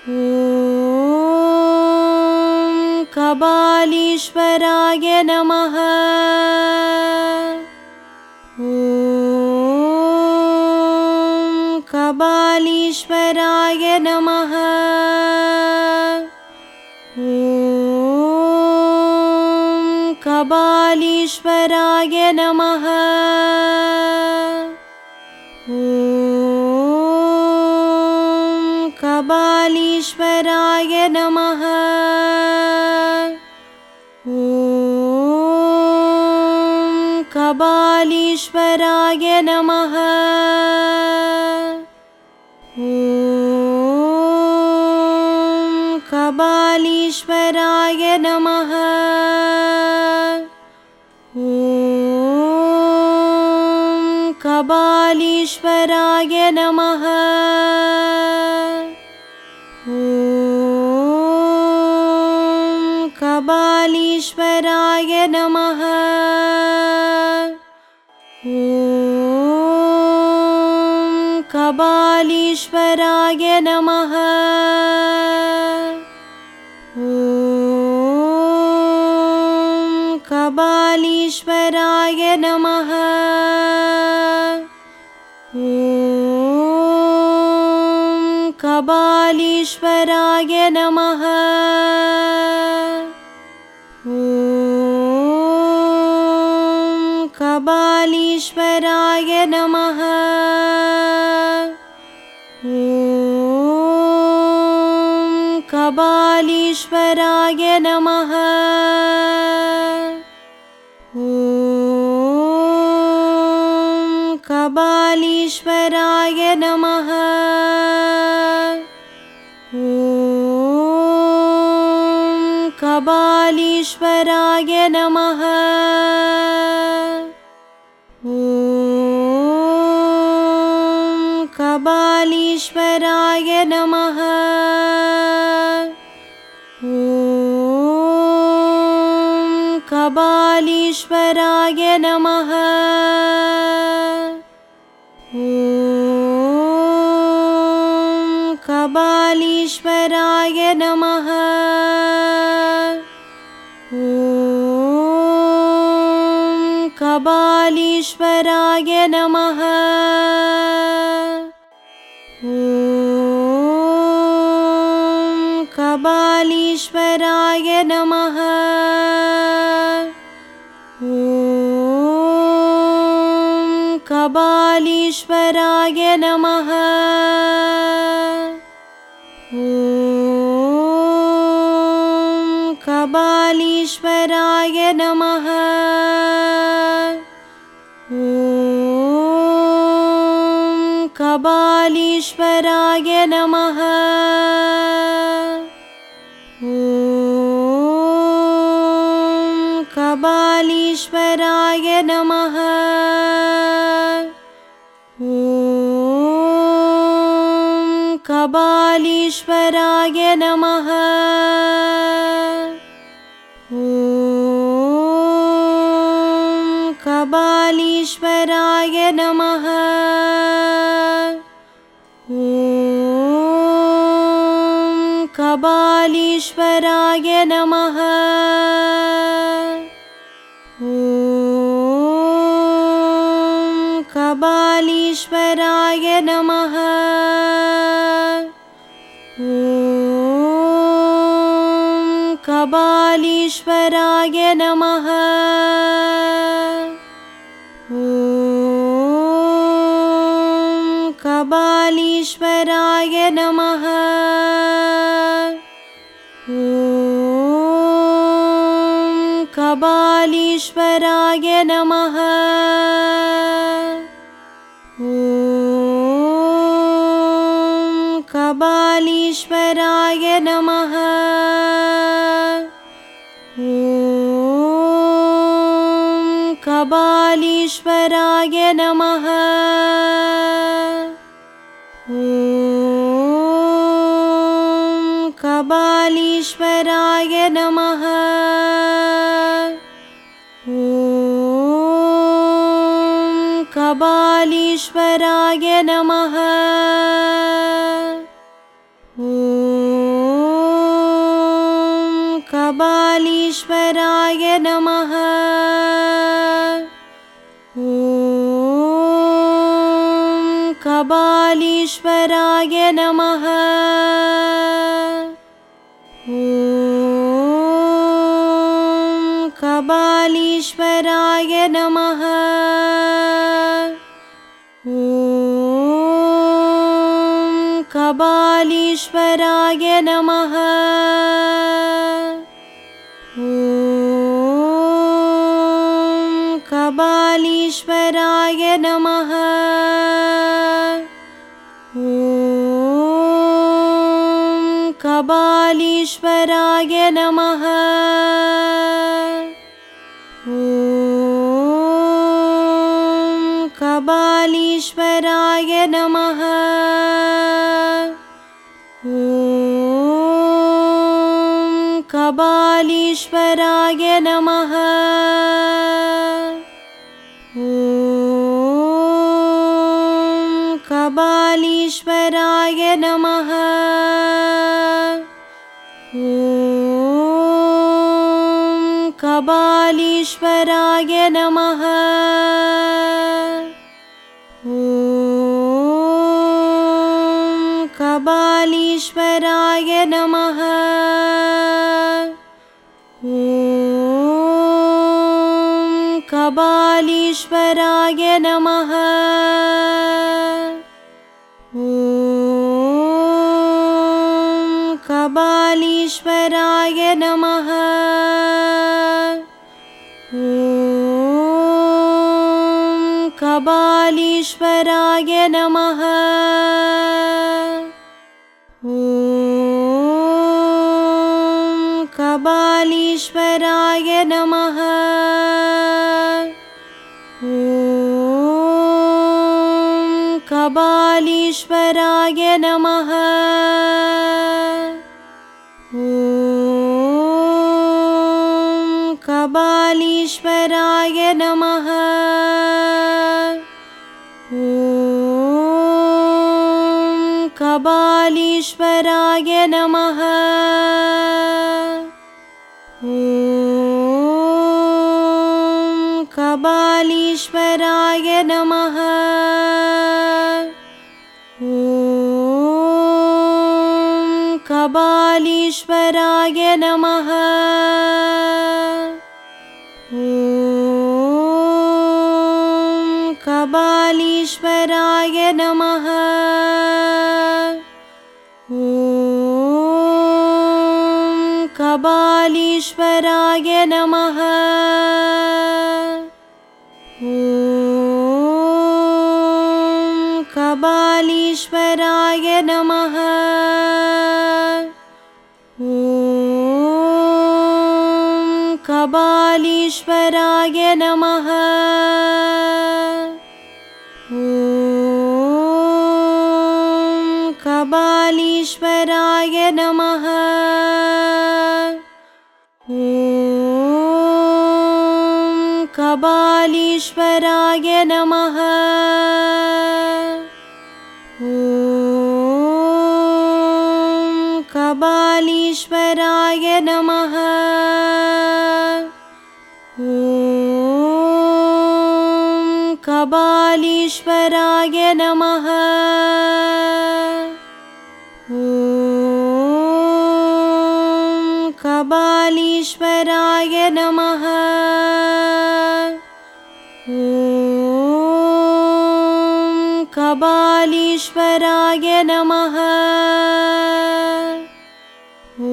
ॐ कबालीश्वराय नमः। ॐ कबालीश्वराय नमः। ॐ कबालीश्वराय नमः नमः। ॐ कबालीश्वराय नमः। ॐ कबालीश्वराय नमः। ॐ कबालीश्वराय नमः कबालीश्वराय नमः। ॐ कबालीश्वराय नमः। ॐ कबालीश्वराय नमः कबालीश्वराय नमः। ॐ कबालीश्वराय नमः। ॐ कबालीश्वराय नमः। ॐ कबालीश्वराय नमः कबालीश्वराय नमः। ॐ कबालीश्वराय नमः। ॐ कबालीश्वराय नमः कबालीश्वराय नमः। ॐ कबालीश्वराय नमः। ॐ कबालीश्वराय नमः। ॐ कबालीश्वराय नमः कबालीश्वराय नमः। ॐ कबालीश्वराय नमः। ॐ कबालीश्वराय नमः। ॐ कबालीश्वराय नमः कबालीश्वराय नमः। ॐ कबालीश्वराय नमः। ॐ कबालीश्वराय नमः नमः। ॐ कबालीश्वराय नमः। ॐ कबालीश्वराय नमः। ॐ कबालीश्वराय नमः। कपालीश्वराय नमः। ॐ कपालीश्वराय नमः। ॐ कपालीश्वराय नमः। ॐ कपालीश्वराय नमः कपालीश्वराय नमः। ॐ कपालीश्वराय नमः। ॐ कपालीश्वराय नमः कपालीश्वराय नमः। ॐ कपालीश्वराय नमः। ॐ कपालीश्वराय नमः। ॐ कपालीश्वराय नमः कपालीश्वराय नमः। ॐ कपालीश्वराय नमः। ॐ कपालीश्वराय नमः महाबालीश्वराय नमः। ॐ कबालीश्वराय नमः। ॐ कबालीश्वराय नमः। कपालीश्वराय नमः। ॐ कपालीश्वराय नमः। ॐ कपालीश्वराय नमः। ॐ कपालीश्वराय नमः कपालीश्वराय नमः। ॐ कपालीश्वराय नमः। ॐ कपालीश्वराय नमः बालीश्वराय नमः। ॐ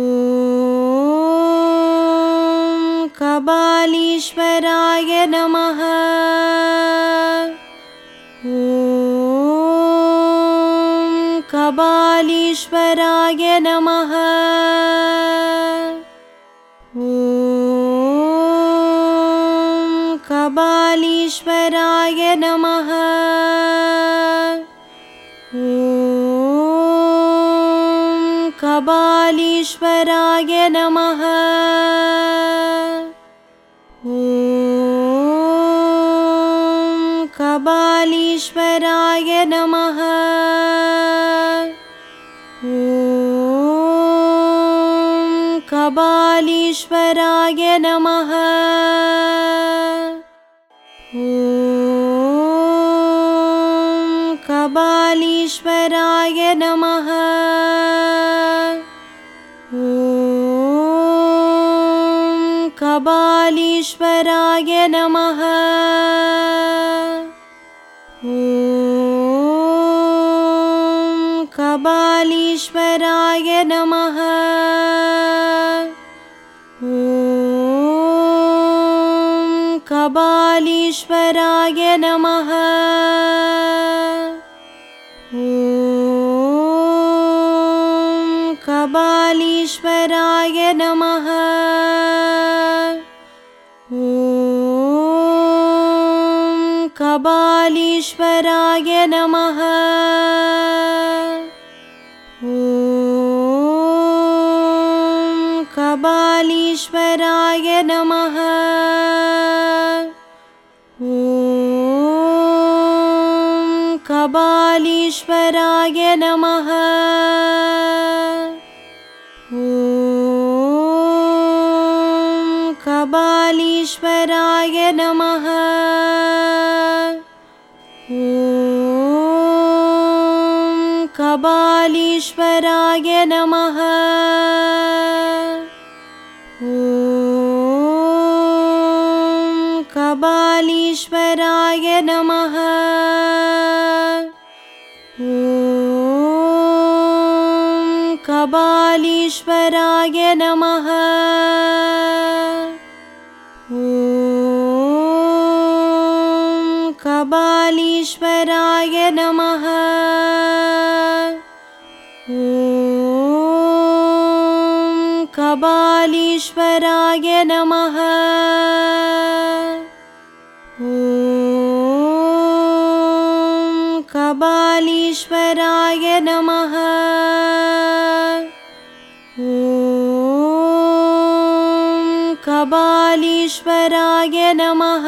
कबालीश्वराय नमः। ॐ कबालीश्वराय नमः। ॐ कबालीश्वराय नमः। कपालीश्वराय नमः। ॐ कपालीश्वराय नमः। ॐ कबालीश्वराय नमः कबालीश्वराय नमः। ॐ कबालीश्वराय नमः। ॐ कबालीश्वराय नमः कबालीश्वराय नमः। ॐ कबालीश्वराय नमः। ॐ कबालीश्वराय नमः। ॐ कबालीश्वराय नमः कबालीश्वराय नमः। ॐ कबालीश्वराय नमः। ॐ कबालीश्वराय नमः कबालीश्वराय नमः। ॐ कबालीश्वराय नमः। ॐ कबालीश्वराय नमः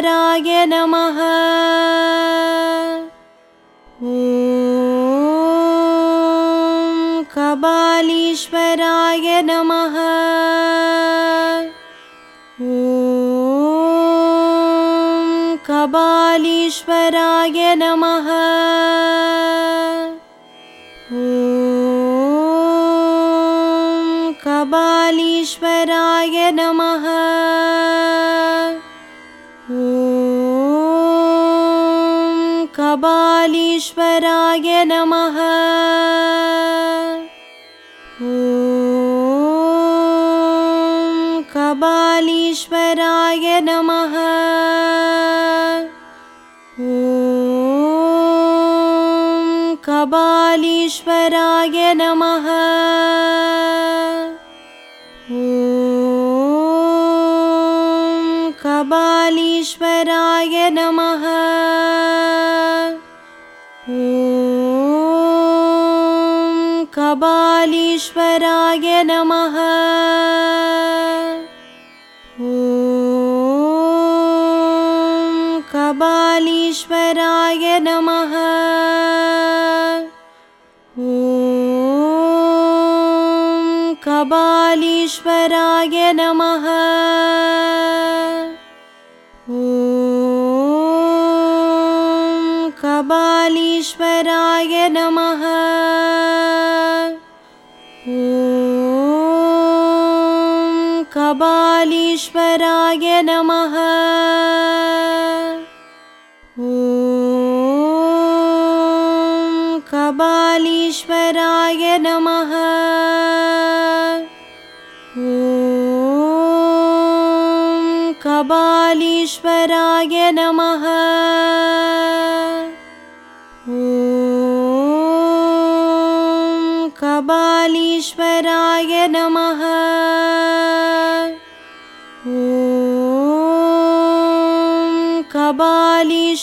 कबालीश्वराय नमः। ॐ कबालीश्वराय नमः। ॐ कबालीश्वराय नमः। ॐ कबालीश्वराय नमः कबालीश्वराय नमः। ॐ कबालीश्वराय नमः। ॐ कबालीश्वराय नमः कबालीश्वराय नमः। ॐ कबालीश्वराय नमः। ॐ कबालीश्वराय नमः। ॐ कबालीश्वराय नमः कबालीश्वराय नमः। ॐ कबालीश्वराय नमः। ॐ कबालीश्वराय नमः। ॐ कबालीश्वराय नमः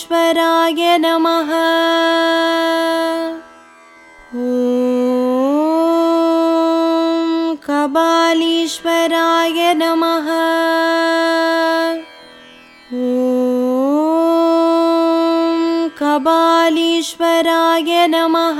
श्वराय नमः। ॐ कबालीश्वराय नमः। ॐ कबालीश्वराय नमः।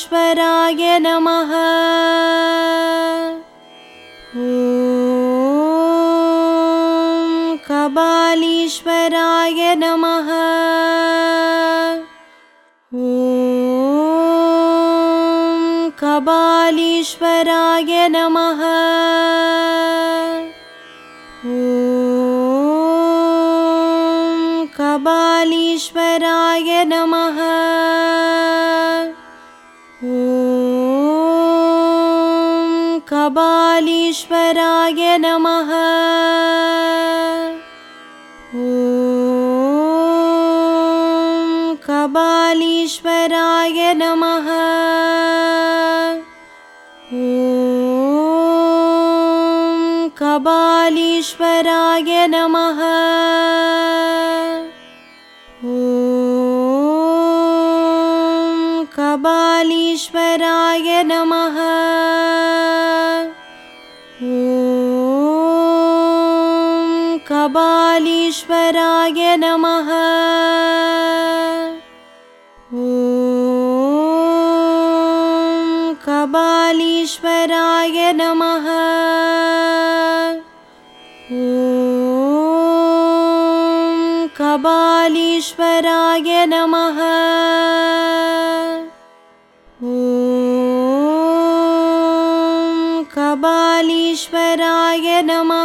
ईश्वराय नमः। कबालीश्वराय नमः। ॐ कबालीश्वराय नमः। ॐ कबालीश्वराय नमः ॐ कबालीश्वराय नमः। ॐ कबालीश्वराय नमः। ॐ कबालीश्वराय नमः। ॐ कबालीश्वराय नमः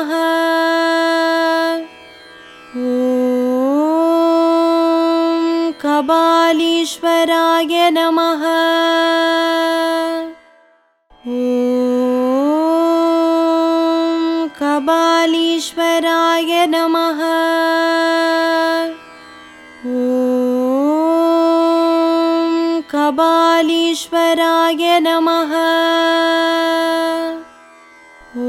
कबालीश्वराय नमः। ॐ कबालीश्वराय नमः। ॐ कबालीश्वराय नमः। ॐ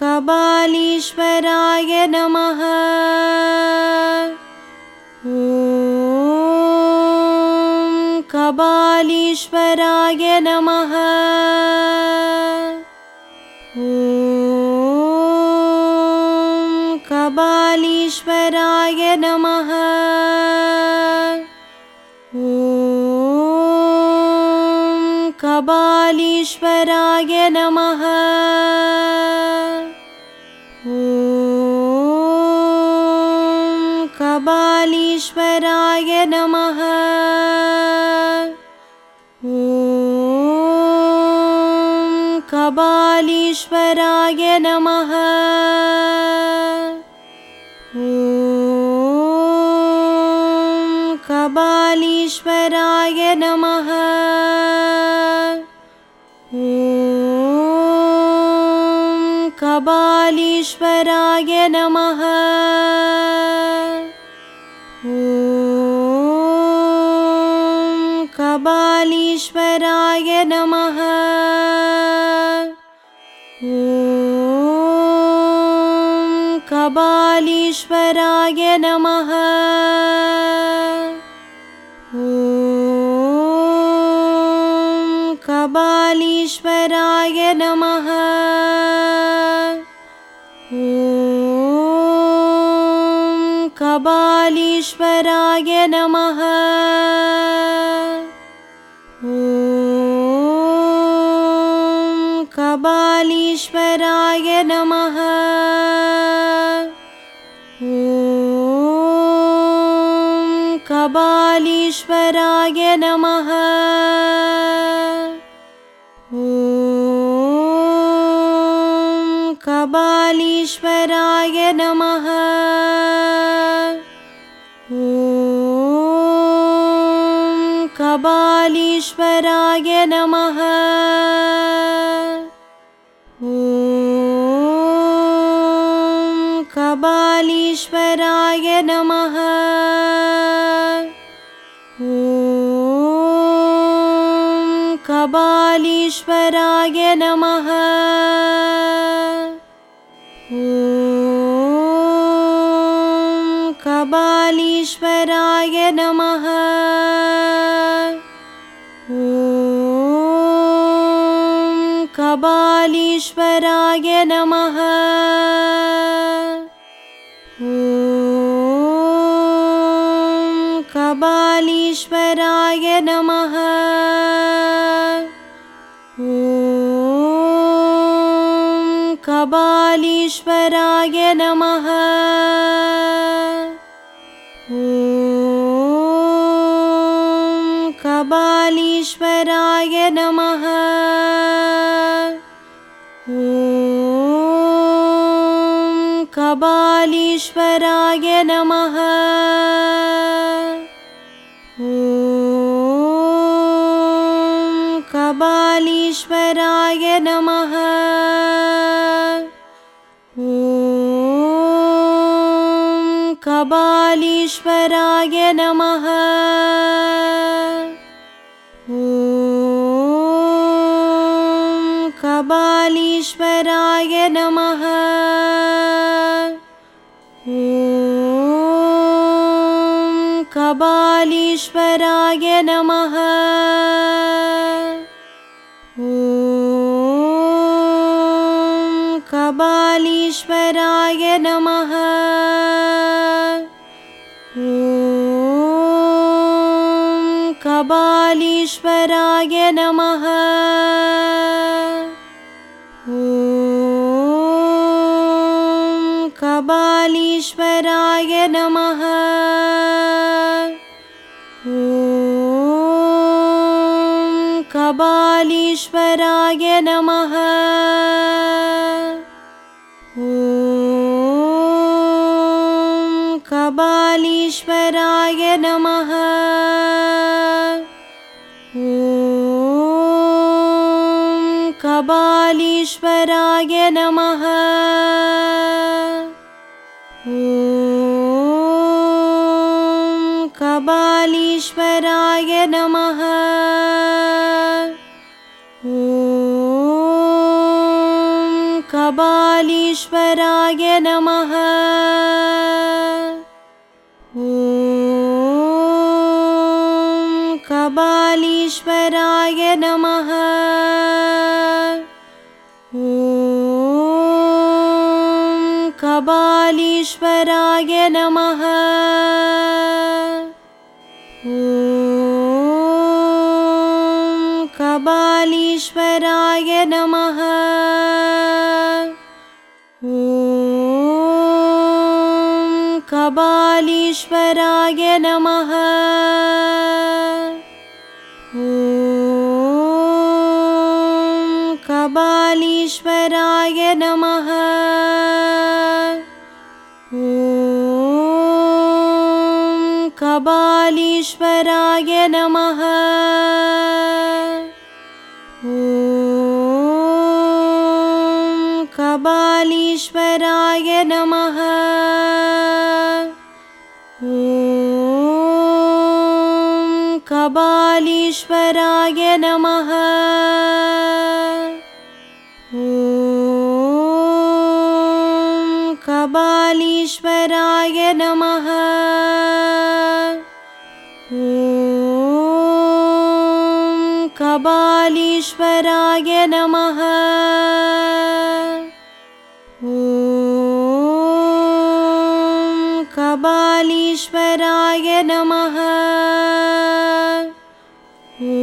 कबालीश्वराय नमः कबालीश्वराय नमः। ॐ कबालीश्वराय नमः। ॐ कबालीश्वराय नमः कबालीश्वराय नमः। ॐ कबालीश्वराय नमः। ॐ कबालीश्वराय नमः। ॐ कबालीश्वराय नमः कबालीश्वराय नमः। ॐ कबालीश्वराय नमः। ॐ कबालीश्वराय नमः। ॐ कबालीश्वराय नमः कबालीश्वराय नमः। ॐ कबालीश्वराय नमः। ॐ कबालीश्वराय नमः कबालीश्वराय नमः। ॐ कबालीश्वराय नमः। ॐ कबालीश्वराय नमः। ॐ कबालीश्वराय नमः कबालीश्वराय नमः। ॐ कबालीश्वराय नमः। ॐ कबालीश्वराय नमः कबालीश्वराय नमः। ॐ कबालीश्वराय नमः। ॐ कबालीश्वराय नमः। ॐ कबालीश्वराय नमः कबालीश्वराय नमः। ॐ कबालीश्वराय नमः। ॐ कबालीश्वराय नमः। ॐ कबालीश्वराय नमः कबालीश्वराय नमः। ॐ कबालीश्वराय नमः। ॐ कबालीश्वराय नमः कबालीश्वराय नमः। ॐ कबालीश्वराय नमः। ॐ कबालीश्वराय नमः कबालीश्वराय नमः। ॐ कबालीश्वराय नमः। ॐ कबालीश्वराय नमः। ॐ कबालीश्वराय नमः कबालीश्वराय नमः। ॐ कबालीश्वराय नमः। ॐ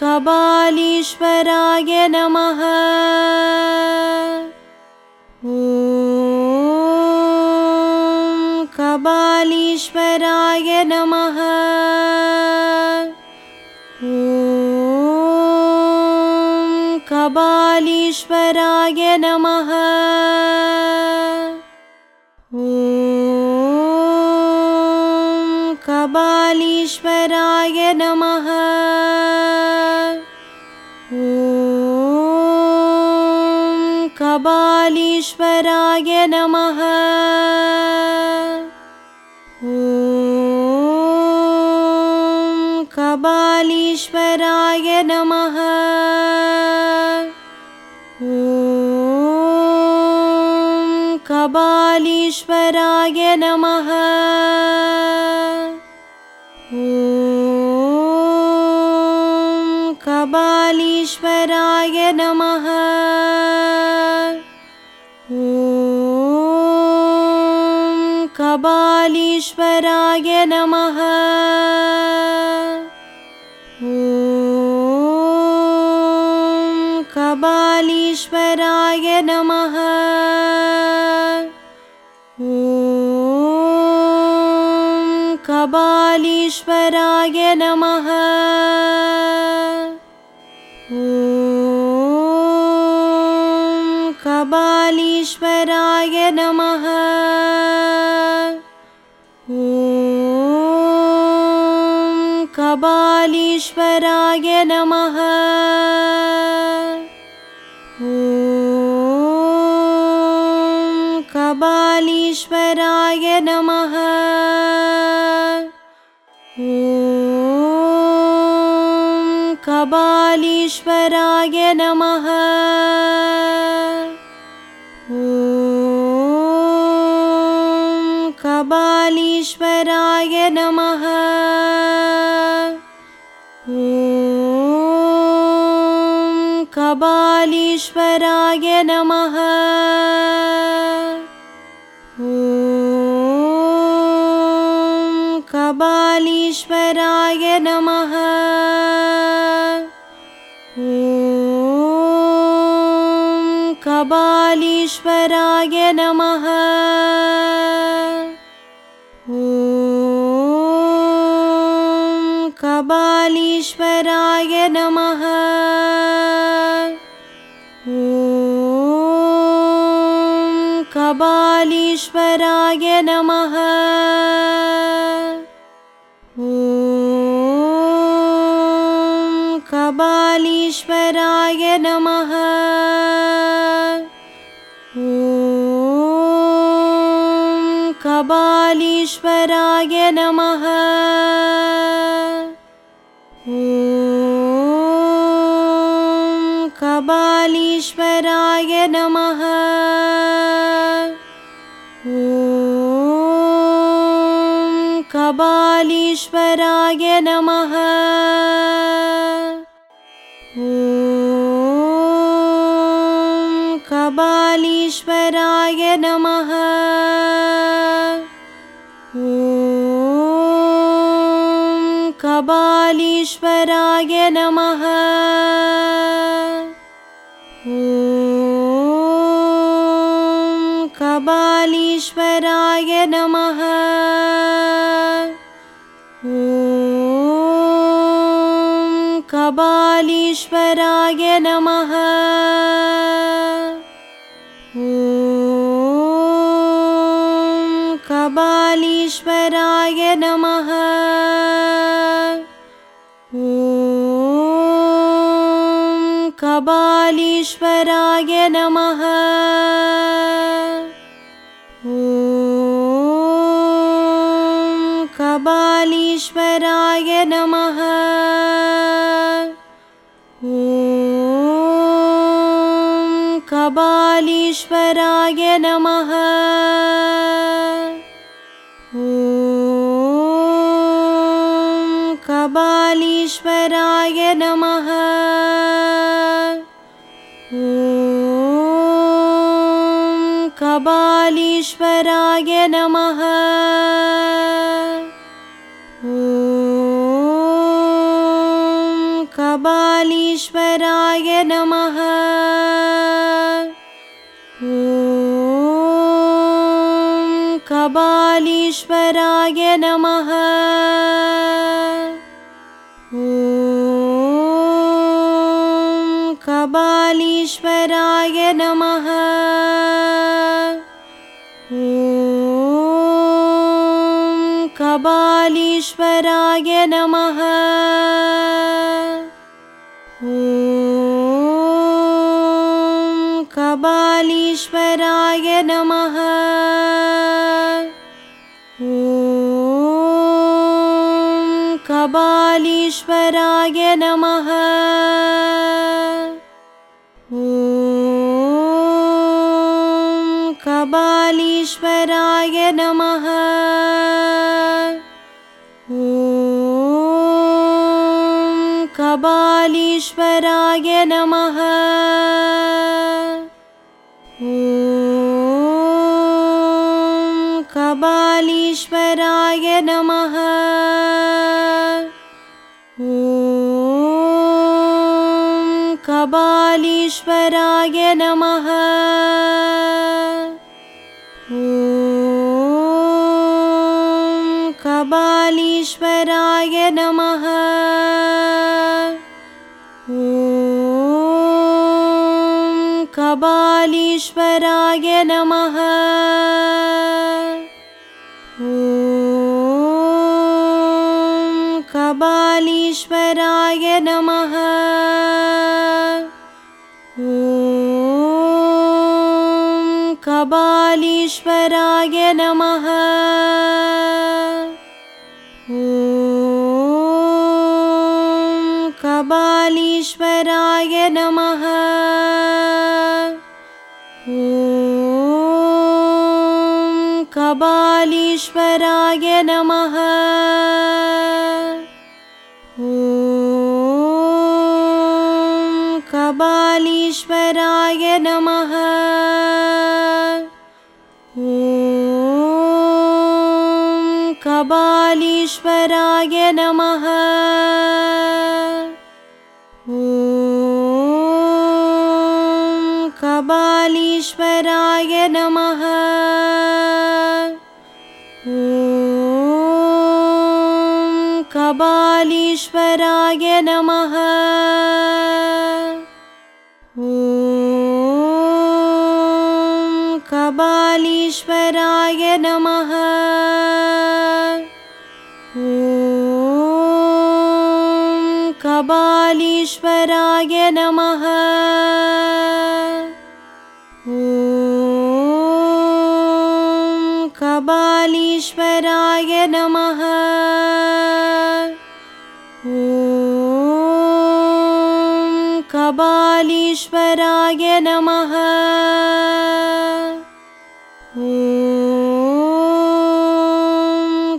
कबालीश्वराय नमः कबालीश्वराय नमः। ॐ कबालीश्वराय नमः। ॐ कबालीश्वराय नमः। ॐ कबालीश्वराय कबालीश्वराय नमः। ॐ कबालीश्वराय नमः। ॐ कबालीश्वराय नमः कबालीश्वराय नमः। ॐ कबालीश्वराय नमः। ॐ कबालीश्वराय नमः कबालीश्वराय नमः। ॐ कबालीश्वराय नमः। ॐ कबालीश्वराय नमः कबालीश्वराय नमः। ॐ कबालीश्वराय नमः। ॐ कबालीश्वराय नमः कबालीश्वराय नमः। ॐ कबालीश्वराय नमः। ॐ कबालीश्वराय नमः। ॐ कबालीश्वराय नमः कबालीश्वराय नमः। ॐ कबालीश्वराय नमः। ॐ कबालीश्वराय नमः कबालीश्वराय नमः। ॐ कबालीश्वराय नमः। ॐ कबालीश्वराय नमः। ॐ कबालीश्वराय नमः कबालीश्वराय नमः। ॐ कबालीश्वराय नमः। ॐ कबालीश्वराय नमः। ॐ कबालीश्वराय नमः कबालीश्वराय नमः। ॐ कबालीश्वराय नमः। ॐ कबालीश्वराय नमः ॐ कबालीश्वराय नमः। ॐ कबालीश्वराय नमः। ॐ कबालीश्वराय नमः। ॐ कबालीश्वराय नमः कबालीश्वराय नमः। ॐ कबालीश्वराय नमः। ॐ कबालीश्वराय नमः। कबालीश्वराय नमः ॐ कबालीश्वराय नमः। ॐ कबालीश्वराय नमः। ॐ कबालीश्वराय नमः। ॐ कबालीश्वराय नमः कबालीश्वराय नमः। ॐ कबालीश्वराय नमः। ॐ कबालीश्वराय नमः। ॐ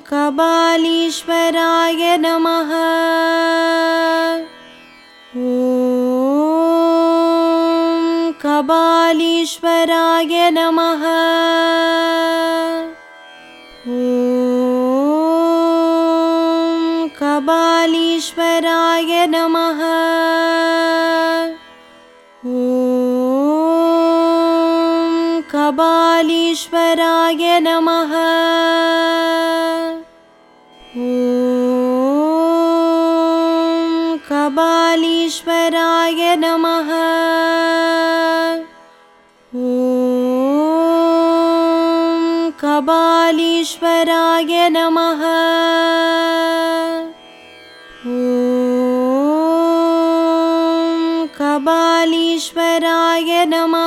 कबालीश्वराय नमः कबालीश्वराय नमः। ॐ कबालीश्वराय नमः। ॐ कबालीश्वराय नमः। ॐ कबालीश्वराय नमः कबालीश्वराय नमः। ॐ कबालीश्वराय नमः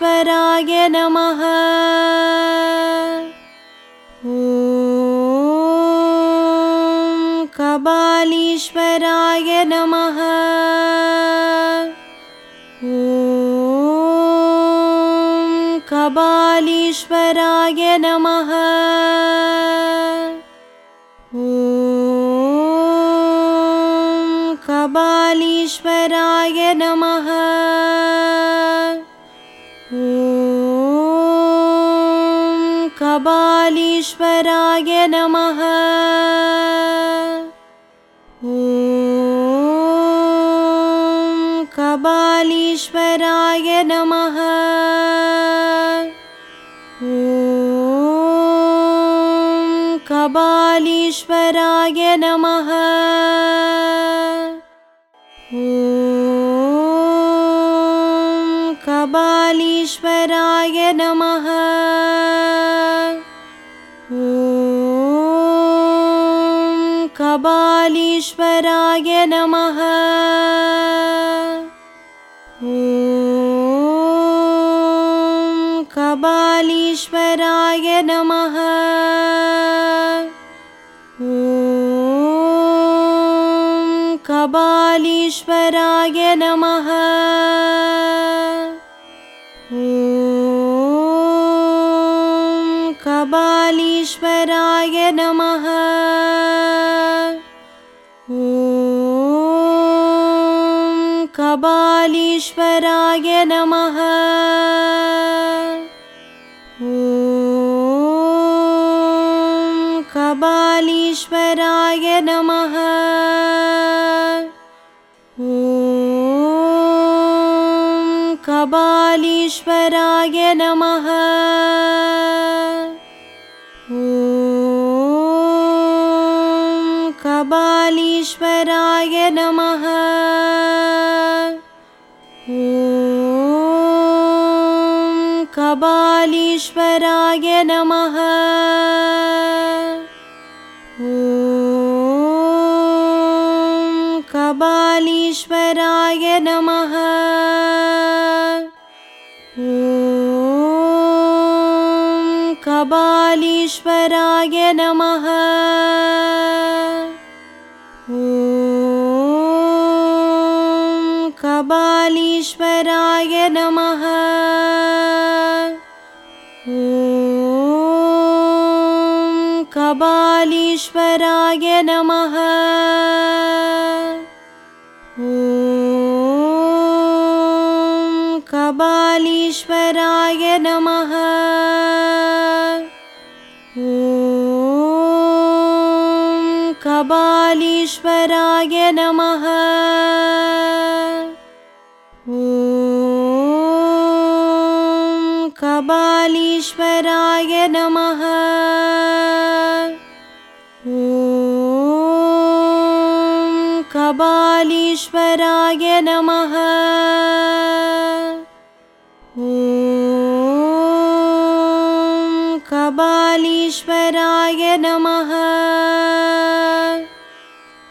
कबालीश्वराय नमः। ॐ कबालीश्वराय नमः। ॐ कबालीश्वराय ईश्वराय नमः। ॐ कबालीश्वराय नमः। ॐ कबालीश्वराय नमः। महाबालीश्वराय नमः। परमेश्वराय नमः। ॐ कबालीश्वराय नमः। ॐ कबालीश्वराय कपालीश्वराय नमः। ॐ कपालीश्वराय नमः। ॐ कपालीश्वराय नमः कपालीश्वराय नमः। ॐ कपालीश्वराय नमः। ॐ कपालीश्वराय नमः। ॐ कपालीश्वराय नमः कपालीश्वराय नमः। ॐ कपालीश्वराय नमः।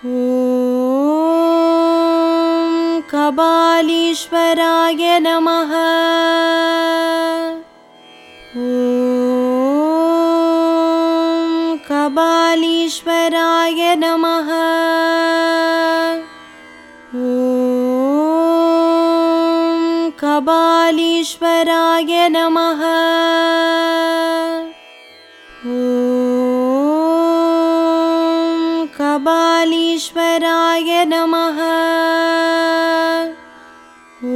ॐ कपालीश्वराय नमः कपालीश्वराय नमः। ॐ कपालीश्वराय नमः। ॐ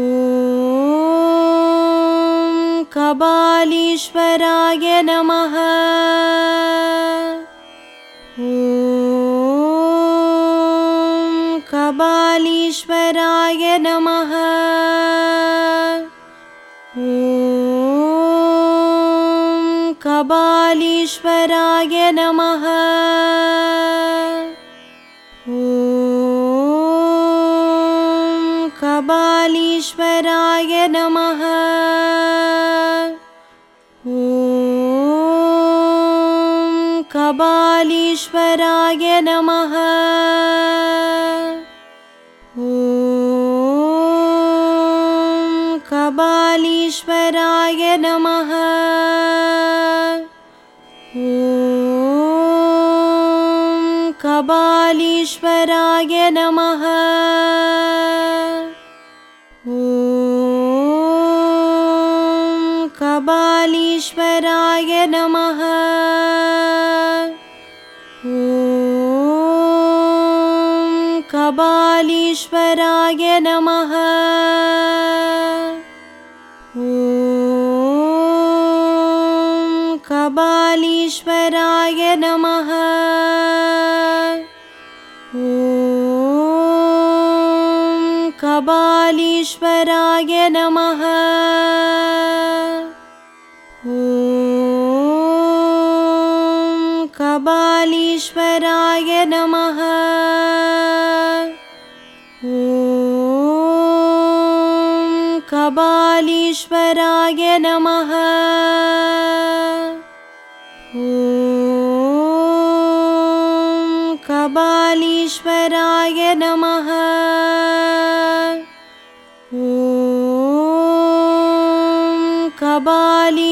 कपालीश्वराय नमः कपालीश्वराय नमः। ॐ कपालीश्वराय नमः। ॐ कपालीश्वराय नमः। ॐ कपालीश्वराय नमः कपालीश्वराय नमः। ॐ कपालीश्वराय नमः। ॐ कपालीश्वराय नमः ईश्वराय नमः। ॐ कबालीश्वराय नमः। ॐ कबालीश्वराय नमः। ॐ कबालीश्वराय नमः।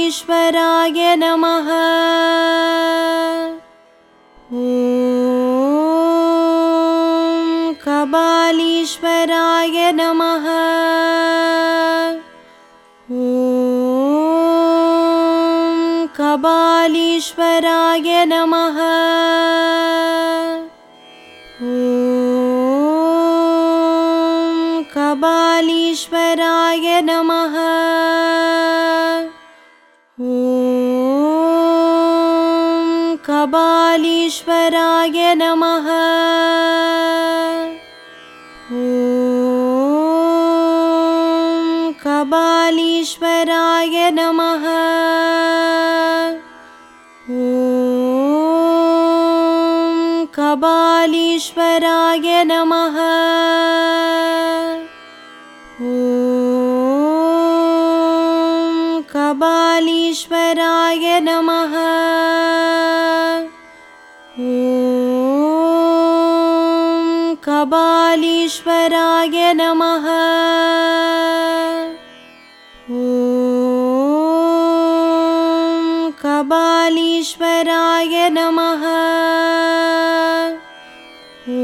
ईश्वराय नमः। ॐ कबालीश्वराय नमः। ॐ कबालीश्वराय नमः। ॐ कबालीश्वराय नमः। लीश्वराय नमः। ॐ कबालीश्वराय नमः। ॐ कबालीश्वराय नमः। लीश्वराय नमः। ॐ कबालीश्वराय नमः। ॐ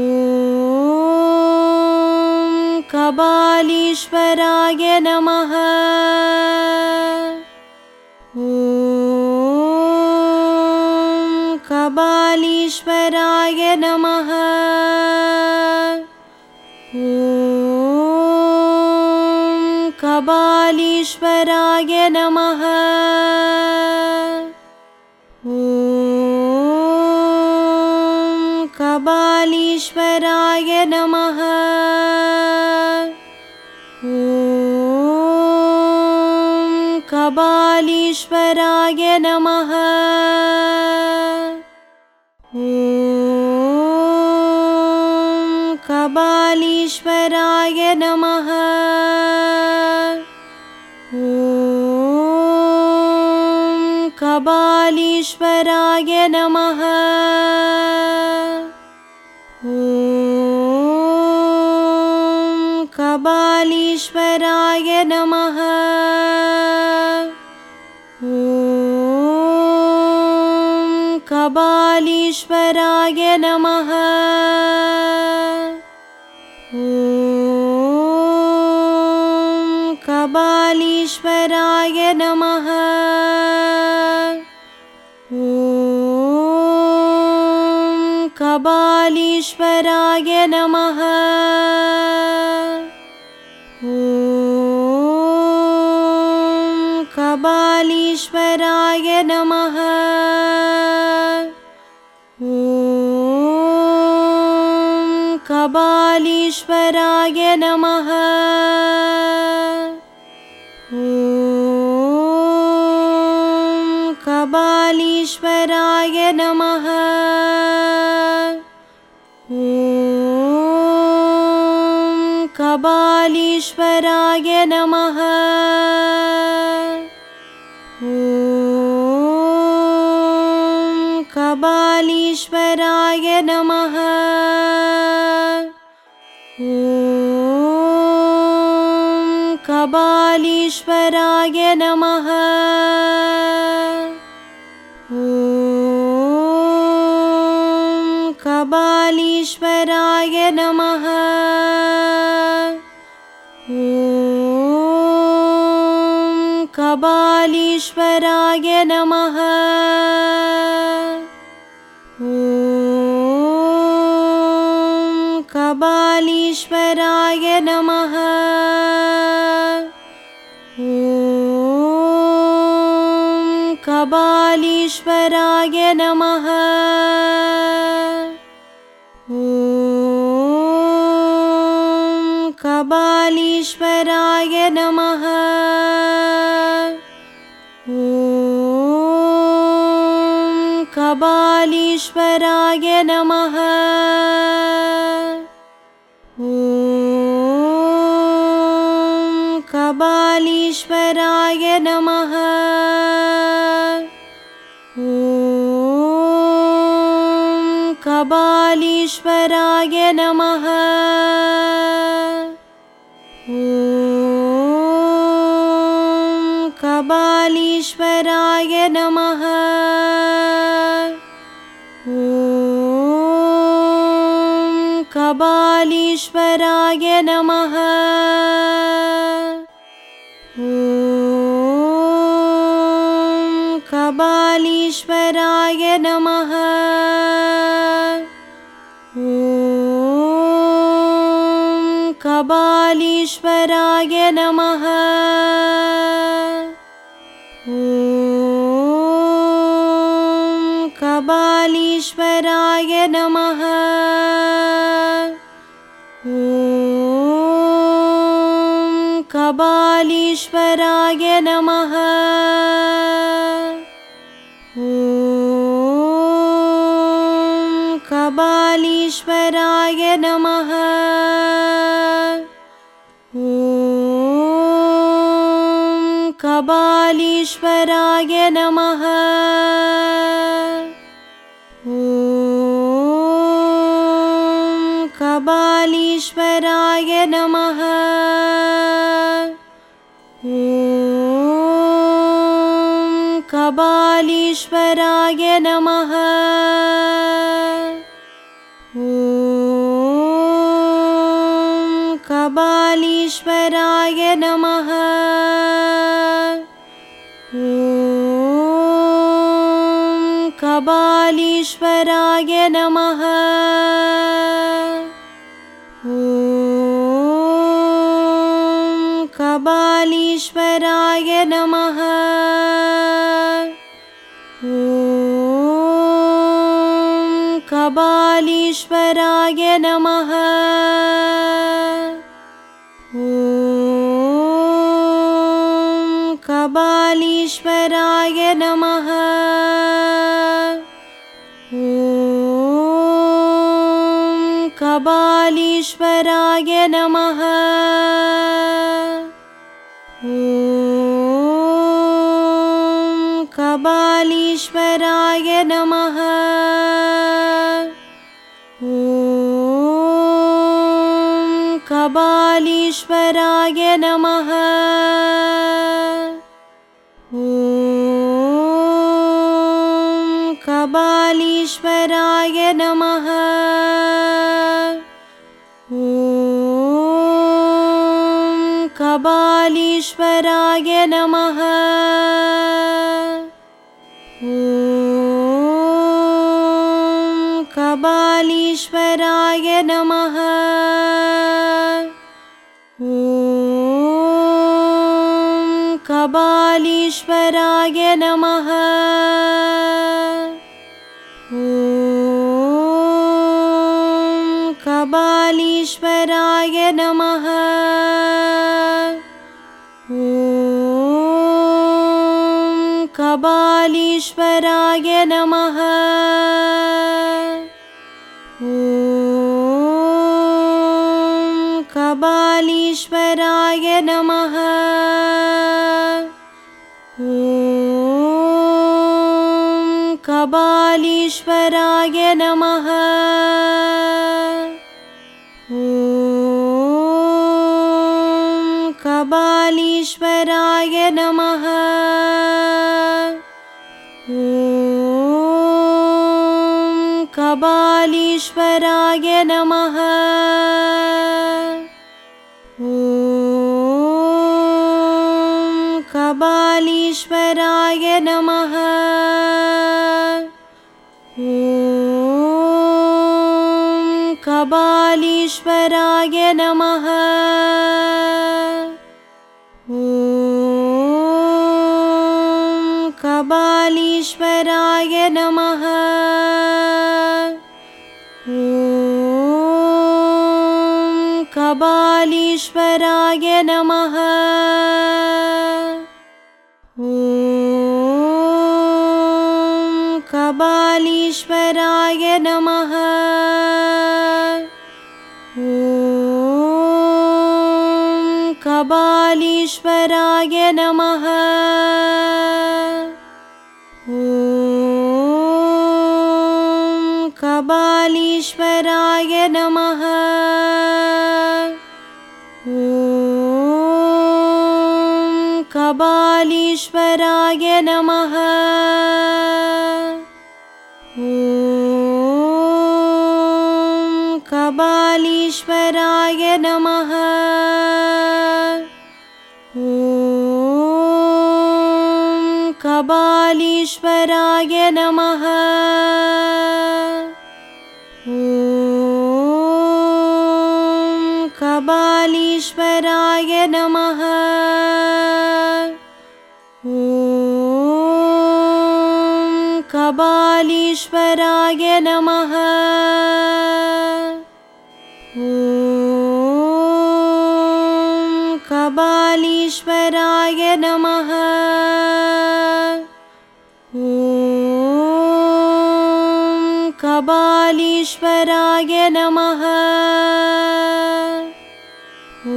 कबालीश्वराय नमः। ॐ कबालीश्वराय नमः। ईश्वराय नमः। ॐ कबालीश्वराय नमः। ॐ कबालीश्वराय नमः। ॐ कबालीश्वराय नमः। ईश्वराय नमः। ॐ कबालीश्वराय नमः। ॐ कबालीश्वराय नमः। लीश्वराय नमः। ॐ कबालीश्वराय नमः। ॐ कबालीश्वराय नमः। ॐ कबालीश्वराय नमः। ईश्वराय नमः। ॐ कबालीश्वराय नमः। ॐ कबालीश्वराय नमः। महाबालीश्वराय नमः। ॐ कबालीश्वराय नमः। ॐ कबालीश्वराय नमः। ॐ कबालीश्वराय नमः। कबालीश्वराय नमः। ॐ कबालीश्वराय नमः। ॐ कबालीश्वराय नमः। ॐ कबालीश्वराय नमः कबालीश्वराय नमः। ॐ कबालीश्वराय नमः। ॐ कबालीश्वराय नमः कबालीश्वराय नमः। ॐ कबालीश्वराय नमः। ॐ कबालीश्वराय नमः। ॐ कबालीश्वराय नमः कबालीश्वराय नमः। ॐ कबालीश्वराय नमः। ॐ कबालीश्वराय नमः। ॐ कबालीश्वराय नमः कबालीश्वराय नमः। ॐ कबालीश्वराय नमः। ॐ कबालीश्वराय नमः कबालीश्वराय नमः। ॐ कबालीश्वराय नमः। ॐ कबालीश्वराय नमः। ॐ कबालीश्वराय नमः कबालीश्वराय नमः। ॐ कबालीश्वराय नमः। ॐ कबालीश्वराय नमः कबालीश्वराय नमः। ॐ कबालीश्वराय नमः। ॐ कबालीश्वराय नमः कबालीश्वराय नमः। ॐ कबालीश्वराय नमः। ॐ कबालीश्वराय नमः। ॐ कपालीश्वराय नमः कपालीश्वराय नमः। ॐ कपालीश्वराय नमः। ॐ कपालीश्वराय नमः कपालीश्वराय नमः। ॐ कपालीश्वराय नमः। ॐ कपालीश्वराय नमः कपालीश्वराय नमः। ॐ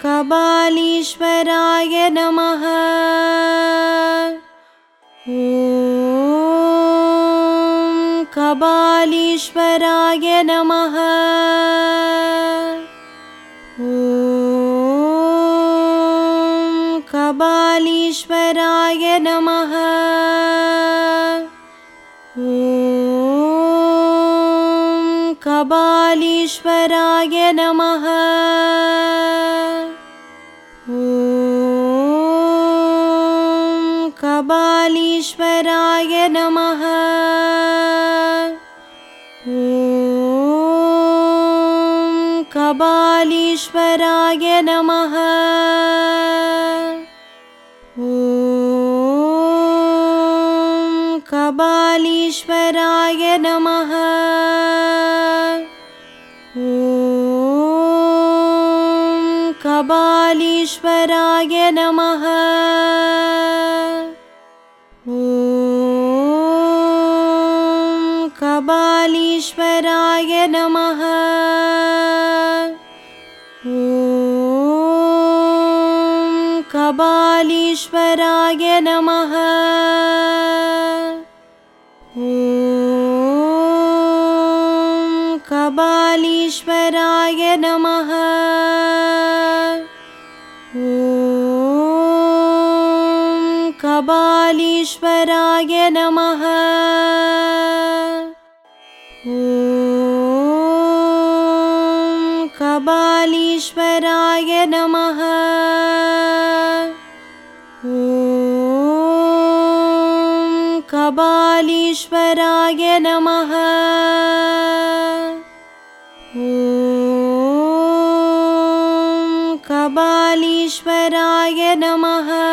कपालीश्वराय नमः। ॐ कपालीश्वराय नमः। ॐ कपालीश्वराय नमः कपालीश्वराय नमः। ॐ कबालीश्वराय नमः। ॐ कबालीश्वराय नमः। बालीश्वराय नमः। ॐ कबालीश्वराय नमः। ॐ कबालीश्वराय नमः। ॐ कबालीश्वराय नमः। कपालीश्वराय नमः। ॐ कपालीश्वराय नमः। ॐ कपालीश्वराय नमः। ॐ कपालीश्वराय नमः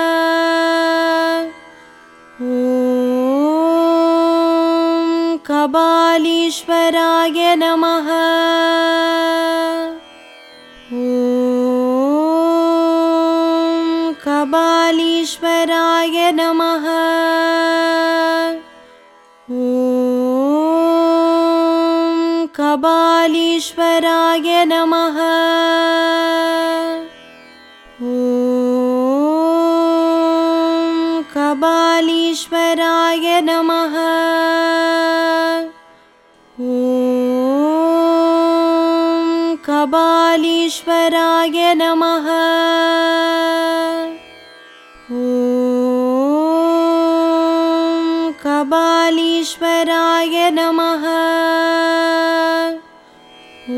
कपालीश्वराय नमः। ॐ कपालीश्वराय नमः। ॐ कपालीश्वराय नमः। ॐ कपालीश्वराय नमः महाबालीश्वराय नमः। ॐ कबालीश्वराय नमः। ॐ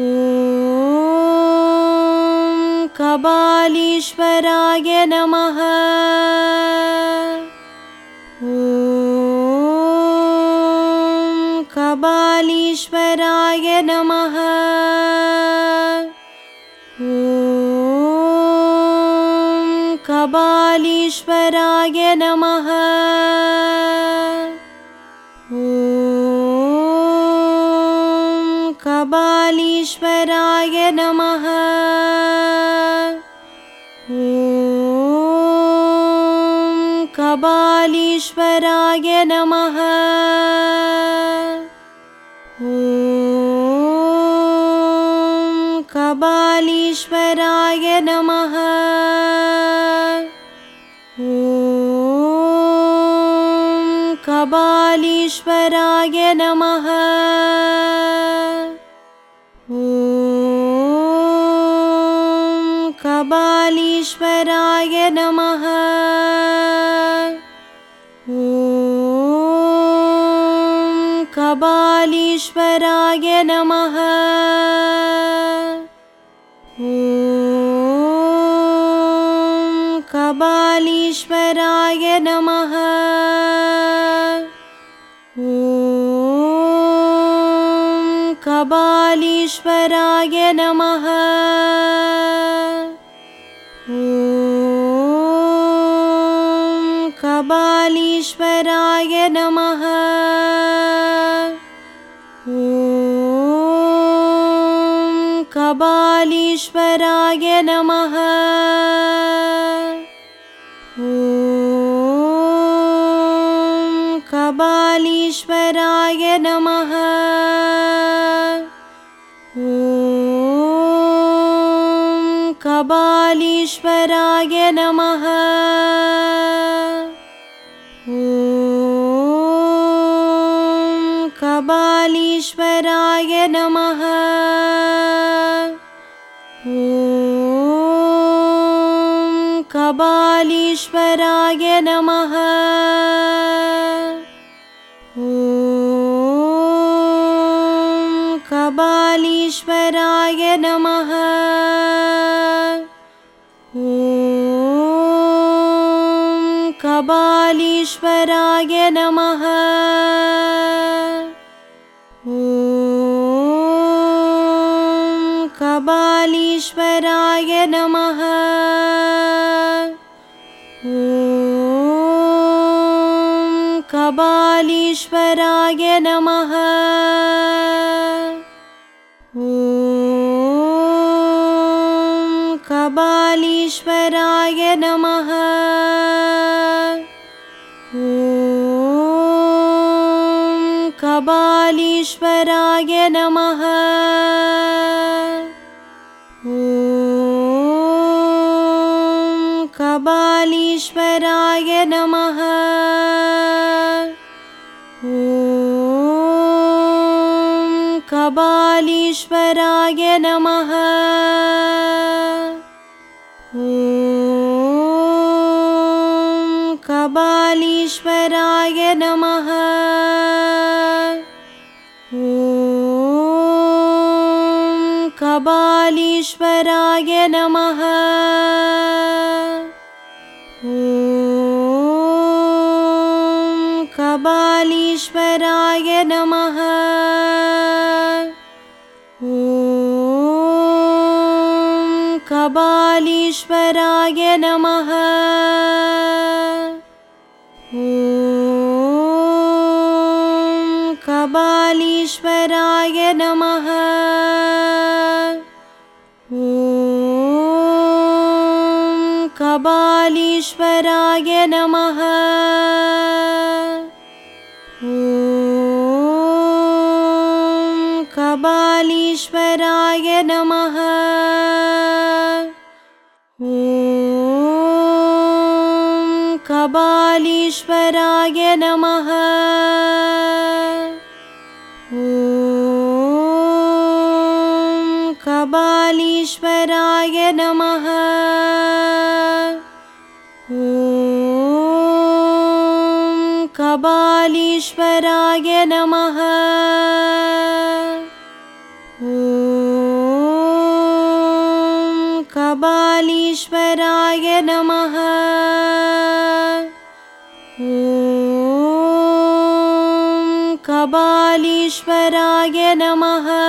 कबालीश्वराय नमः। ॐ कबालीश्वराय नमः। ईश्वराय नमः। ॐ कबालीश्वराय नमः। ॐ कबालीश्वराय नमः। बालीश्वराय नमः। ॐ कबालीश्वराय नमः। ॐ कबालीश्वराय नमः। ीश्वराय नमः। ॐ कबालीश्वराय नमः। ॐ कबालीश्वरा कपालीश्वराय नमः। ॐ कपालीश्वराय नमः। ॐ कपालीश्वराय नमः कपालीश्वराय नमः। ॐ कपालीश्वराय नमः। ॐ कपालीश्वराय नमः। ॐ कपालीश्वराय नमः कपालीश्वराय नमः। ॐ कपालीश्वराय नमः। ॐ कपालीश्वराय नमः कपालीश्वराय नमः। ॐ कपालीश्वराय नमः। ॐ कपालीश्वराय नमः नमः। ॐ कपालीश्वराय नमः। ॐ कपालीश्वराय नमः स्वराय नमः।